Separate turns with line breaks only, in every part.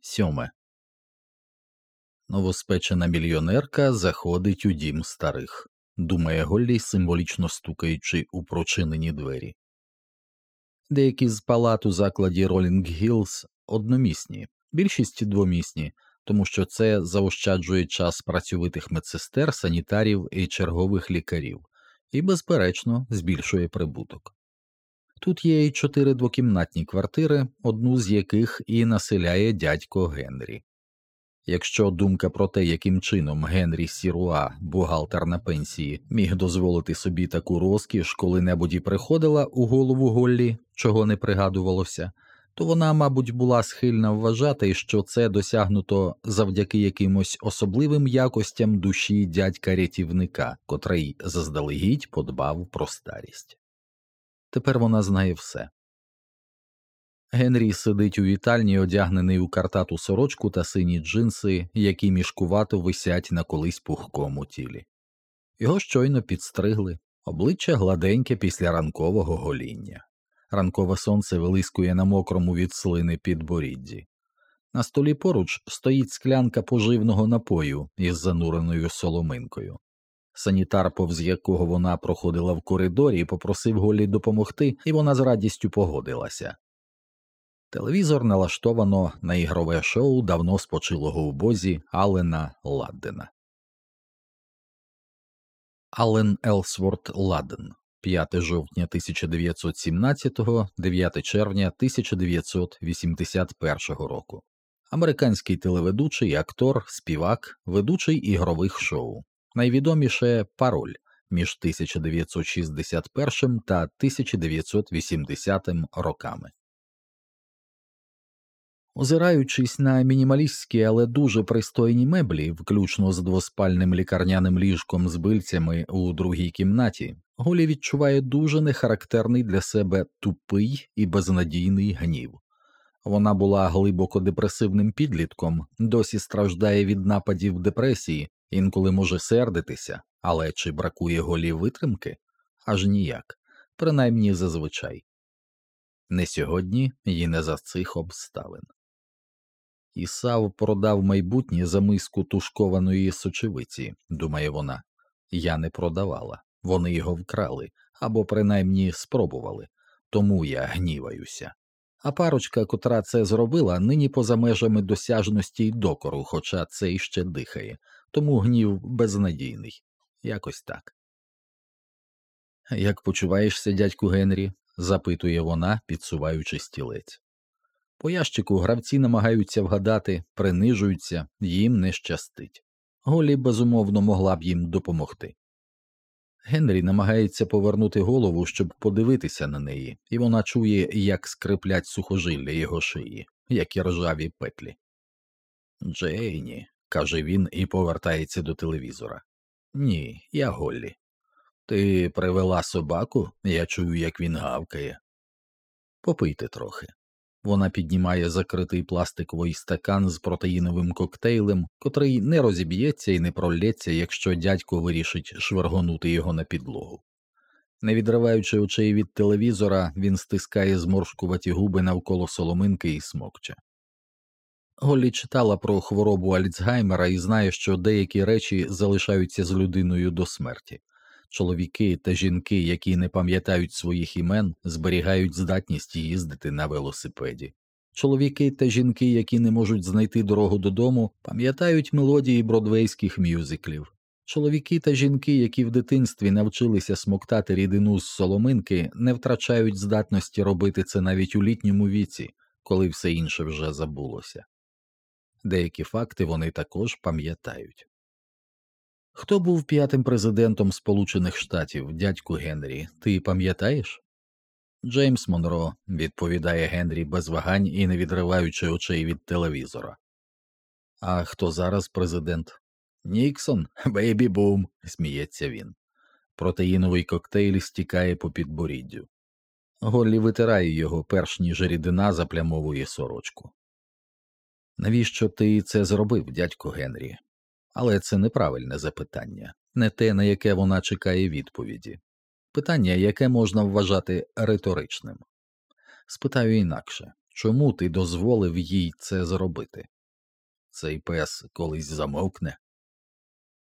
Сьоме. Новоспечена мільйонерка заходить у дім старих, думає Голлі, символічно стукаючи у прочинені двері. Деякі з палат у закладі Ролінг Гілз одномісні, більшість двомісні, тому що це заощаджує час працьовитих медсестер, санітарів і чергових лікарів, і, безперечно, збільшує прибуток. Тут є й чотири двокімнатні квартири, одну з яких і населяє дядько Генрі. Якщо думка про те, яким чином Генрі Сіруа, бухгалтер на пенсії, міг дозволити собі таку розкіш, коли-небудь і приходила у голову Голлі, чого не пригадувалося, то вона, мабуть, була схильна вважати, що це досягнуто завдяки якимось особливим якостям душі дядька рятівника, котрий заздалегідь подбав про старість. Тепер вона знає все. Генрі сидить у вітальні, одягнений у картату сорочку та сині джинси, які мішкувато висять на колись пухкому тілі. Його щойно підстригли, обличчя гладеньке після ранкового гоління. Ранкове сонце вилискує на мокрому від слини підборідді. На столі поруч стоїть склянка поживного напою із зануреною соломинкою. Санітар, повз якого вона проходила в коридорі, попросив Голі допомогти, і вона з радістю погодилася. Телевізор налаштовано на ігрове шоу давно спочилого у бозі Алена Ладдена. Ален Елсворт Ладден 5 жовтня 1917, 9 червня 1981 року. Американський телеведучий, актор, співак, ведучий ігрових шоу. Найвідоміше пароль між 1961 та 1980 роками. Озираючись на мінімалістські, але дуже пристойні меблі, включно з двоспальним лікарняним ліжком з бильцями у другій кімнаті, Голі відчуває дуже нехарактерний для себе тупий і безнадійний гнів. Вона була глибоко депресивним підлітком, досі страждає від нападів депресії, інколи може сердитися, але чи бракує голі витримки? Аж ніяк, принаймні зазвичай. Не сьогодні і не за цих обставин. Ісав продав майбутнє за миску тушкованої сочевиці, думає вона. Я не продавала, вони його вкрали або принаймні спробували, тому я гніваюся. А парочка, котра це зробила, нині поза межами досяжності й докору, хоча це іще дихає, тому гнів безнадійний. Якось так. Як почуваєшся, дядьку Генрі? запитує вона, підсуваючи стілець. По ящику гравці намагаються вгадати, принижуються, їм не щастить. Голі безумовно могла б їм допомогти. Генрі намагається повернути голову, щоб подивитися на неї, і вона чує, як скриплять сухожилля його шиї, як і ржаві петлі. Джейні, каже він і повертається до телевізора. Ні, я Голлі. Ти привела собаку, я чую, як він гавкає. Попийте трохи. Вона піднімає закритий пластиковий стакан з протеїновим коктейлем, котрий не розіб'ється і не пролється, якщо дядько вирішить шваргонути його на підлогу. Не відриваючи очей від телевізора, він стискає зморшкуваті губи навколо соломинки і смокче. Голлі читала про хворобу Альцгаймера і знає, що деякі речі залишаються з людиною до смерті. Чоловіки та жінки, які не пам'ятають своїх імен, зберігають здатність їздити на велосипеді. Чоловіки та жінки, які не можуть знайти дорогу додому, пам'ятають мелодії бродвейських мюзиклів. Чоловіки та жінки, які в дитинстві навчилися смоктати рідину з соломинки, не втрачають здатності робити це навіть у літньому віці, коли все інше вже забулося. Деякі факти вони також пам'ятають. Хто був п'ятим президентом Сполучених Штатів, дядьку Генрі, ти пам'ятаєш? Джеймс Монро, відповідає Генрі без вагань і не відриваючи очей від телевізора. А хто зараз президент? Ніксон, бейбі бум, сміється він. Протеїновий коктейль стікає по підборіддю. Голлі витирає його, перш ніж рідина заплямовує сорочку. Навіщо ти це зробив, дядько Генрі? Але це неправильне запитання, не те, на яке вона чекає відповіді, питання, яке можна вважати риторичним. Спитаю інакше чому ти дозволив їй це зробити? цей пес колись замовкне.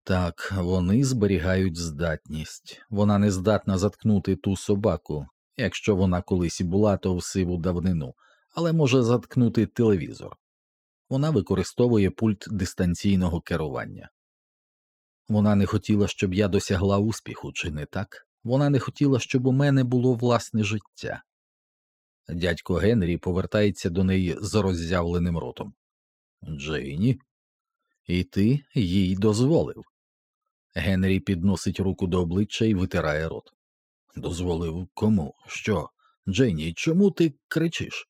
Так, вони зберігають здатність. Вона не здатна заткнути ту собаку, якщо вона колись була, то в сиву давнину, але може заткнути телевізор. Вона використовує пульт дистанційного керування. Вона не хотіла, щоб я досягла успіху, чи не так? Вона не хотіла, щоб у мене було власне життя. Дядько Генрі повертається до неї з роззявленим ротом. Джейні, і ти їй дозволив. Генрі підносить руку до обличчя і витирає рот. Дозволив кому? Що? Джейні, чому ти кричиш?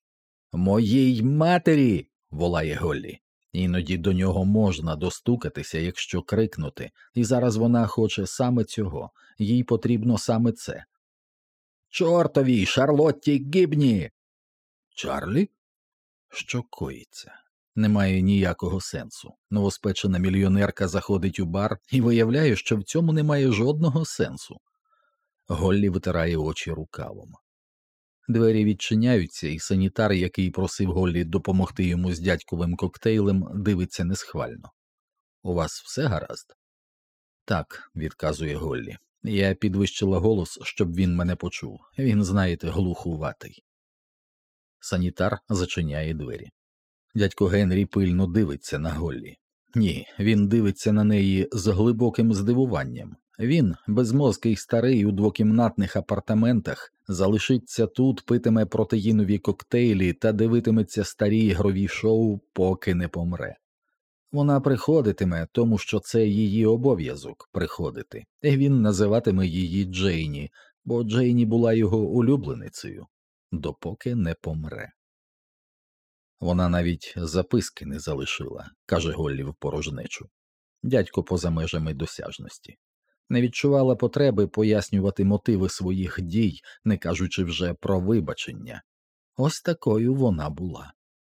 Моїй матері. Волає Голлі. Іноді до нього можна достукатися, якщо крикнути, і зараз вона хоче саме цього, їй потрібно саме це. Чортові, Шарлотті Гібні. Чарлі? Що коїться? Немає ніякого сенсу. Новоспечена мільйонерка заходить у бар і виявляє, що в цьому немає жодного сенсу. Голлі витирає очі рукавом. Двері відчиняються, і санітар, який просив Голлі допомогти йому з дядьковим коктейлем, дивиться несхвально. У вас все гаразд? Так, відказує Голлі. Я підвищила голос, щоб він мене почув. Він, знаєте, глухуватий. Санітар зачиняє двері. Дядько Генрі пильно дивиться на Голлі. Ні, він дивиться на неї з глибоким здивуванням. Він, безмозкий старий у двокімнатних апартаментах, залишиться тут, питиме протеїнові коктейлі та дивитиметься старі ігрові шоу, поки не помре. Вона приходитиме, тому що це її обов'язок приходити, і він називатиме її Джейні, бо Джейні була його улюбленицею, допоки не помре. Вона навіть записки не залишила, каже Голлі в порожнечу. Дядько поза межами досяжності. Не відчувала потреби пояснювати мотиви своїх дій, не кажучи вже про вибачення. Ось такою вона була.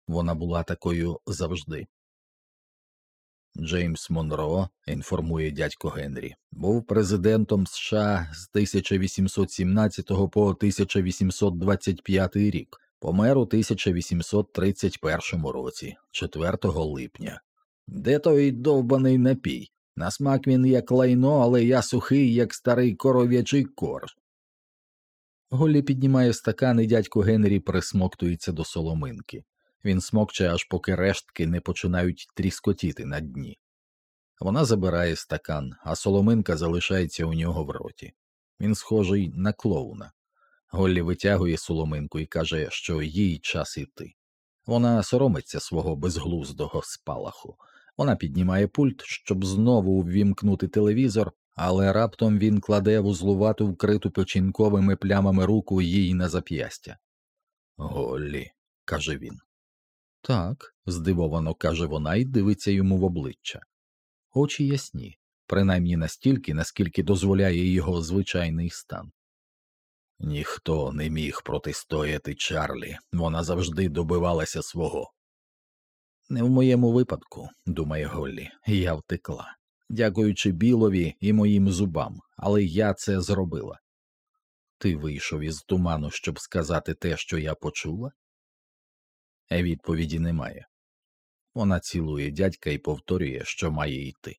Вона була такою завжди. Джеймс Монро, інформує дядько Генрі, був президентом США з 1817 по 1825 рік, помер у 1831 році, 4 липня. Де той довбаний напій? На смак він як лайно, але я сухий, як старий коров'ячий корж. Голлі піднімає стакан, і дядько Генрі присмоктується до соломинки. Він смокче, аж поки рештки не починають тріскотіти на дні. Вона забирає стакан, а соломинка залишається у нього в роті. Він схожий на клоуна. Голлі витягує соломинку і каже, що їй час іти. Вона соромиться свого безглуздого спалаху. Вона піднімає пульт, щоб знову ввімкнути телевізор, але раптом він кладе вузлувату вкриту печінковими плямами руку їй на зап'ястя. Голлі, каже він. Так, здивовано каже вона і дивиться йому в обличчя. Очі ясні, принаймні настільки, наскільки дозволяє його звичайний стан. Ніхто не міг протистояти Чарлі, вона завжди добивалася свого. Не в моєму випадку, думає Голлі, я втекла, дякуючи білові і моїм зубам, але я це зробила. Ти вийшов із туману, щоб сказати те, що я почула? Відповіді немає. Вона цілує дядька і повторює, що має йти.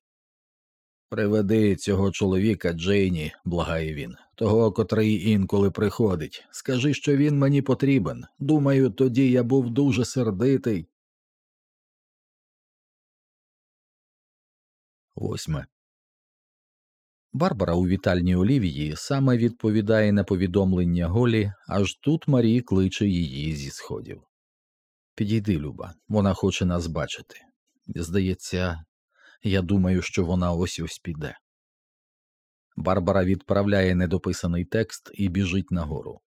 Приведи цього чоловіка, Джейні, благає він, того, котрий інколи приходить. Скажи, що він мені потрібен. Думаю, тоді я був дуже сердитий. Восьме. Барбара у вітальні Олівії саме відповідає на повідомлення Голі, аж тут Марі кличе її зі сходів. Підійди, Люба, вона хоче нас бачити. Здається, я думаю, що вона ось ось піде. Барбара відправляє недописаний текст і біжить нагору.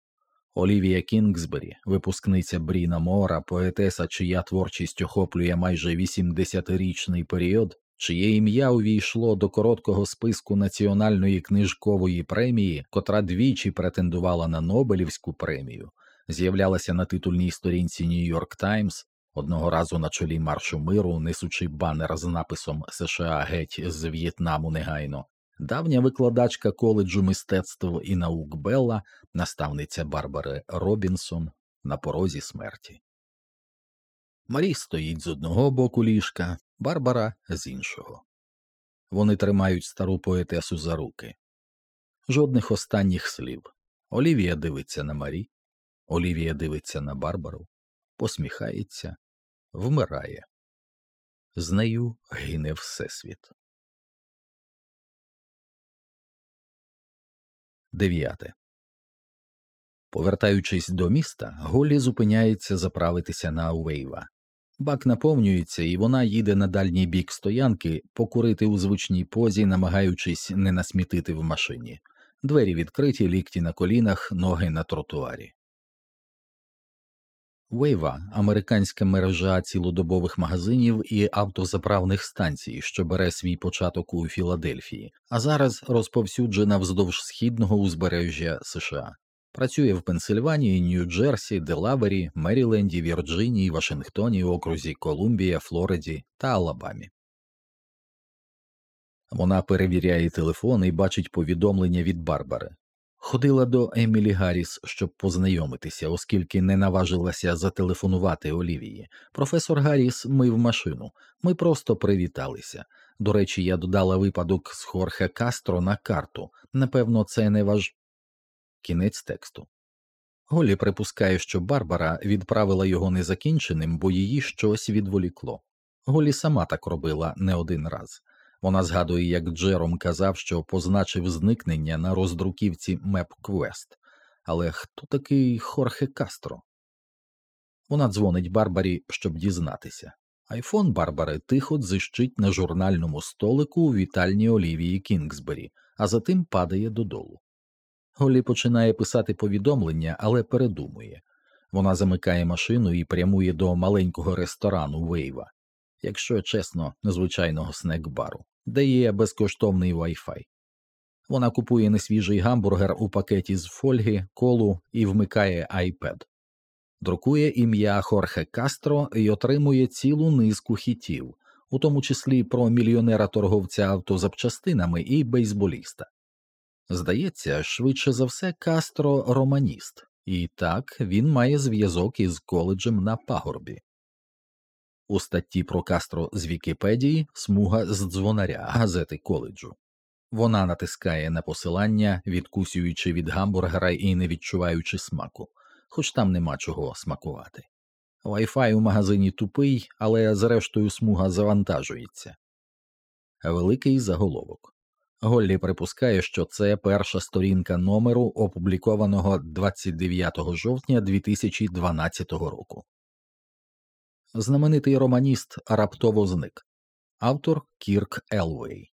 Олівія Кінгсбері, випускниця Бріна Мора, поетеса, чия творчість охоплює майже 80-річний період, чиє ім'я увійшло до короткого списку національної книжкової премії, котра двічі претендувала на Нобелівську премію, з'являлася на титульній сторінці Нью-Йорк Таймс, одного разу на чолі маршу миру, несучи банер з написом США геть з В'єтнаму негайно. Давня викладачка коледжу мистецтв і наук Белла, наставниця Барбари Робінсон, на порозі смерті. Марі стоїть з одного боку ліжка, Барбара з іншого. Вони тримають стару поетесу за руки. Жодних останніх слів. Олівія дивиться на Марі, Олівія дивиться на Барбару, посміхається, вмирає. З нею гине Всесвіт. Дев'яте. Повертаючись до міста, Голлі зупиняється заправитися на Уейва. Бак наповнюється, і вона їде на дальній бік стоянки покурити у звичній позі, намагаючись не насмітити в машині. Двері відкриті, лікті на колінах, ноги на тротуарі. Вейва американська мережа цілодобових магазинів і автозаправних станцій, що бере свій початок у Філадельфії, а зараз розповсюджена вздовж східного узбережжя США. Працює в Пенсильванії, Нью-Джерсі, Делавері, Меріленді, Вірджинії, Вашингтоні, окрузі Колумбія, Флориді та Алабамі. Вона перевіряє телефон і бачить повідомлення від Барбари. Ходила до Емілі Гарріс, щоб познайомитися, оскільки не наважилася зателефонувати Олівії. Професор Гарріс мив машину. Ми просто привіталися. До речі, я додала випадок з Хорхе Кастро на карту. Напевно, це не важ. Кінець тексту. Голі припускає, що Барбара відправила його незакінченим, бо її щось відволікло. Голі сама так робила не один раз. Вона згадує, як Джером казав, що позначив зникнення на роздруківці MapQuest. Але хто такий Хорхе Кастро? Вона дзвонить Барбарі, щоб дізнатися. Айфон Барбари тихо дзищить на журнальному столику у вітальні Олівії Кінгсбері, а затим падає додолу. Голі починає писати повідомлення, але передумує. Вона замикає машину і прямує до маленького ресторану Вейва якщо чесно, звичайного снек-бару, де є безкоштовний Wi-Fi. Вона купує несвіжий гамбургер у пакеті з фольги, колу і вмикає iPad. друкує ім'я Хорхе Кастро і отримує цілу низку хітів, у тому числі про мільйонера торговця автозапчастинами і бейсболіста. Здається, швидше за все, Кастро романіст, і так він має зв'язок із коледжем на пагорбі. У статті про Кастро з Вікіпедії смуга з дзвонаря газети коледжу. Вона натискає на посилання, відкусюючи від гамбургера і не відчуваючи смаку, хоч там нема чого смакувати. Wi-Fi у магазині тупий, але зрештою смуга завантажується. Великий заголовок. Голлі припускає, що це перша сторінка номеру, опублікованого 29 жовтня 2012 року. Знаменитий романіст раптово зник, автор Кірк Елвей.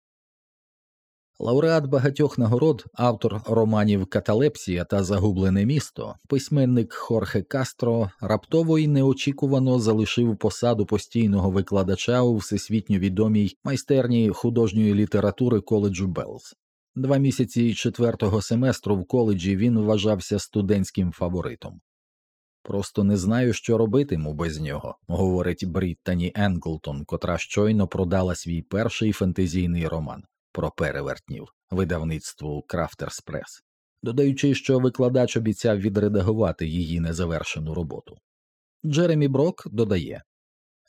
Лауреат багатьох нагород, автор романів Каталепсія та Загублене місто, письменник Хорхе Кастро раптово і неочікувано залишив посаду постійного викладача у всесвітньо відомій майстерні художньої літератури коледжу Белз. Два місяці четвертого семестру в коледжі він вважався студентським фаворитом. Просто не знаю, що робитиму без нього, говорить Бріттані Енглтон, котра щойно продала свій перший фентезійний роман про перевертнів видавництву Крафтерс Прес, додаючи, що викладач обіцяв відредагувати її незавершену роботу. Джеремі Брок додає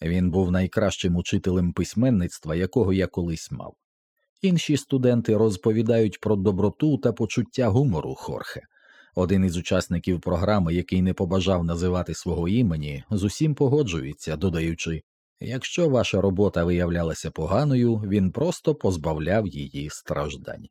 він був найкращим учителем письменництва, якого я колись мав. Інші студенти розповідають про доброту та почуття гумору Хорхе. Один із учасників програми, який не побажав називати свого імені, з усім погоджується, додаючи якщо ваша робота виявлялася поганою, він просто позбавляв її страждань.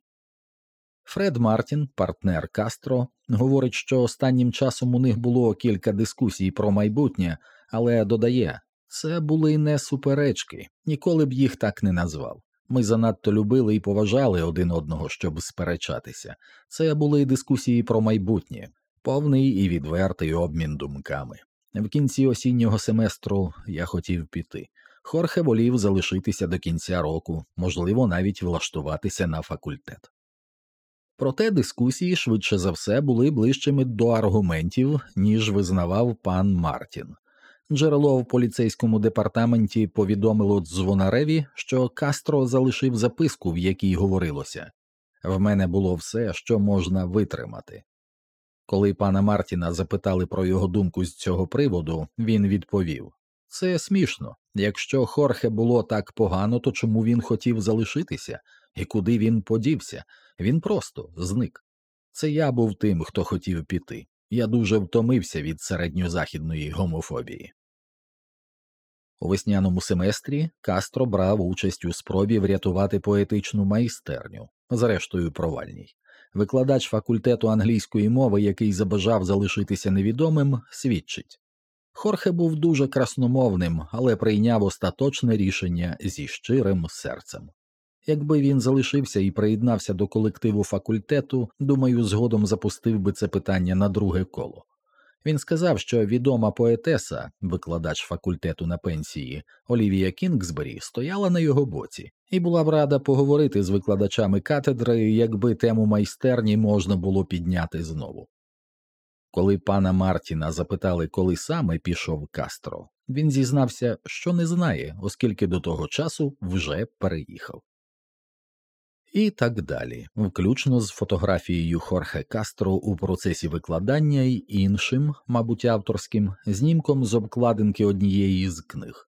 Фред Мартін, партнер Кастро, говорить, що останнім часом у них було кілька дискусій про майбутнє, але додає це були не суперечки, ніколи б їх так не назвав. Ми занадто любили і поважали один одного, щоб сперечатися. Це були дискусії про майбутнє, повний і відвертий обмін думками. В кінці осіннього семестру я хотів піти. Хорхе волів залишитися до кінця року, можливо, навіть влаштуватися на факультет. Проте дискусії швидше за все були ближчими до аргументів, ніж визнавав пан Мартін. Джерело в поліцейському департаменті повідомило дзвонареві, що Кастро залишив записку, в якій говорилося в мене було все, що можна витримати. Коли пана Мартіна запитали про його думку з цього приводу, він відповів Це смішно. Якщо Хорхе було так погано, то чому він хотів залишитися? І куди він подівся? Він просто зник. Це я був тим, хто хотів піти. Я дуже втомився від середньозахідної гомофобії. У весняному семестрі Кастро брав участь у спробі врятувати поетичну майстерню, зрештою провальній. Викладач факультету англійської мови, який забажав залишитися невідомим, свідчить. Хорхе був дуже красномовним, але прийняв остаточне рішення зі щирим серцем. Якби він залишився і приєднався до колективу факультету, думаю, згодом запустив би це питання на друге коло. Він сказав, що відома поетеса, викладач факультету на пенсії Олівія Кінгсбері, стояла на його боці, і була б рада поговорити з викладачами катедри, якби тему майстерні можна було підняти знову. Коли пана Мартіна запитали, коли саме пішов Кастро, він зізнався, що не знає, оскільки до того часу вже переїхав. І так далі, включно з фотографією Хорхе Кастро у процесі викладання й іншим, мабуть, авторським, знімком з обкладинки однієї з книг.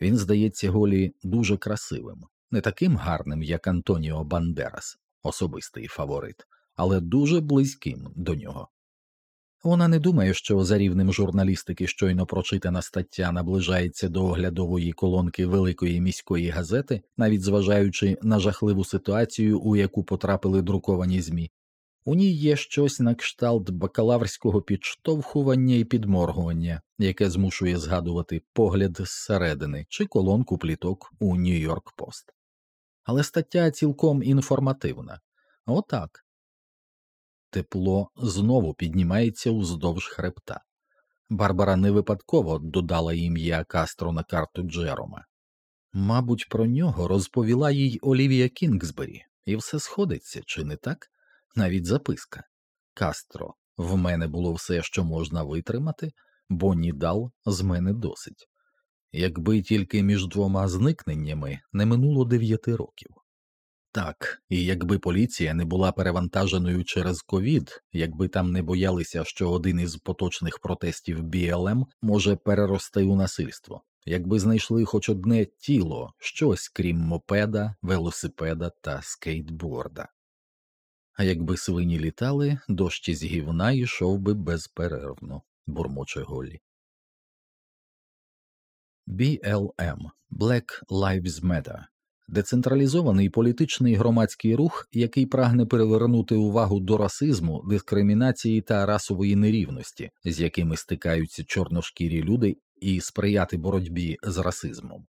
Він здається Голі дуже красивим, не таким гарним, як Антоніо Бандерас, особистий фаворит, але дуже близьким до нього. Вона не думає, що за рівнем журналістики щойно прочитана стаття наближається до оглядової колонки великої міської газети, навіть зважаючи на жахливу ситуацію, у яку потрапили друковані ЗМІ. У ній є щось на кшталт бакалаврського підштовхування і підморгування, яке змушує згадувати погляд зсередини чи колонку пліток у Нью-Йорк Пост. Але стаття цілком інформативна. Отак тепло знову піднімається уздовж хребта. Барбара не випадково додала ім'я Кастро на карту Джерома. Мабуть, про нього розповіла їй Олівія Кінгсбері, і все сходиться, чи не так? Навіть записка. Кастро, в мене було все, що можна витримати, бо Нідал з мене досить. Якби тільки між двома зникненнями не минуло дев'яти років. Так, і якби поліція не була перевантаженою через ковід, якби там не боялися, що один із поточних протестів БЛМ може перерости у насильство, якби знайшли хоч одне тіло, щось крім мопеда, велосипеда та скейтборда. А якби свині літали, дощ із гівна йшов би безперервно, бурмоче Голлі. BLM Black Lives Matter Децентралізований політичний громадський рух, який прагне перевернути увагу до расизму, дискримінації та расової нерівності, з якими стикаються чорношкірі люди, і сприяти боротьбі з расизмом.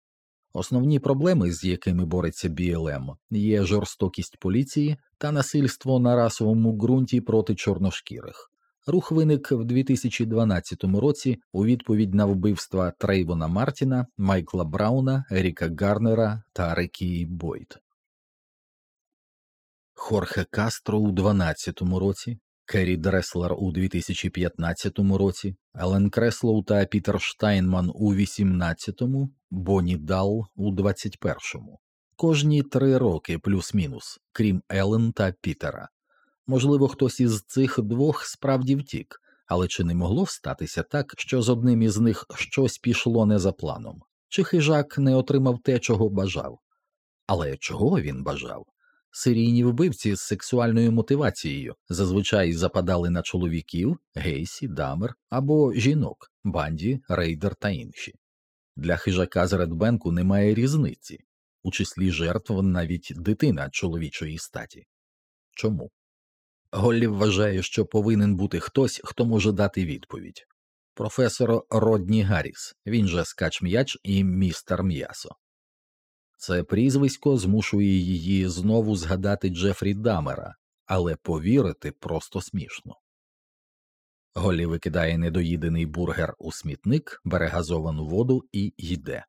Основні проблеми, з якими бореться БЛМ, є жорстокість поліції та насильство на расовому ґрунті проти чорношкірих. Рух виник в 2012 році у відповідь на вбивства Трейвона Мартіна, Майкла Брауна, Еріка Гарнера та Рекі Бойт. Хорхе Кастро у 2012 році, Керрі Дреслер у 2015 році, Елен Креслоу та Пітер Штайнман у 2018, Бонні Дал у 2021. Кожні три роки плюс-мінус, крім Елен та Пітера. Можливо, хтось із цих двох справді втік, але чи не могло статися так, що з одним із них щось пішло не за планом, чи хижак не отримав те, чого бажав? Але чого він бажав? Серійні вбивці з сексуальною мотивацією зазвичай западали на чоловіків, гейсі, дамер або жінок, банді, рейдер та інші. Для хижака з Редбенку немає різниці, у числі жертв навіть дитина чоловічої статі. Чому? Голлі вважає, що повинен бути хтось, хто може дати відповідь. Професор Родні Гарріс, він же скач м'яч і містер м'ясо. Це прізвисько змушує її знову згадати Джефрі Дамера, але повірити просто смішно. Голлі викидає недоїдений бургер у смітник, бере газовану воду і йде.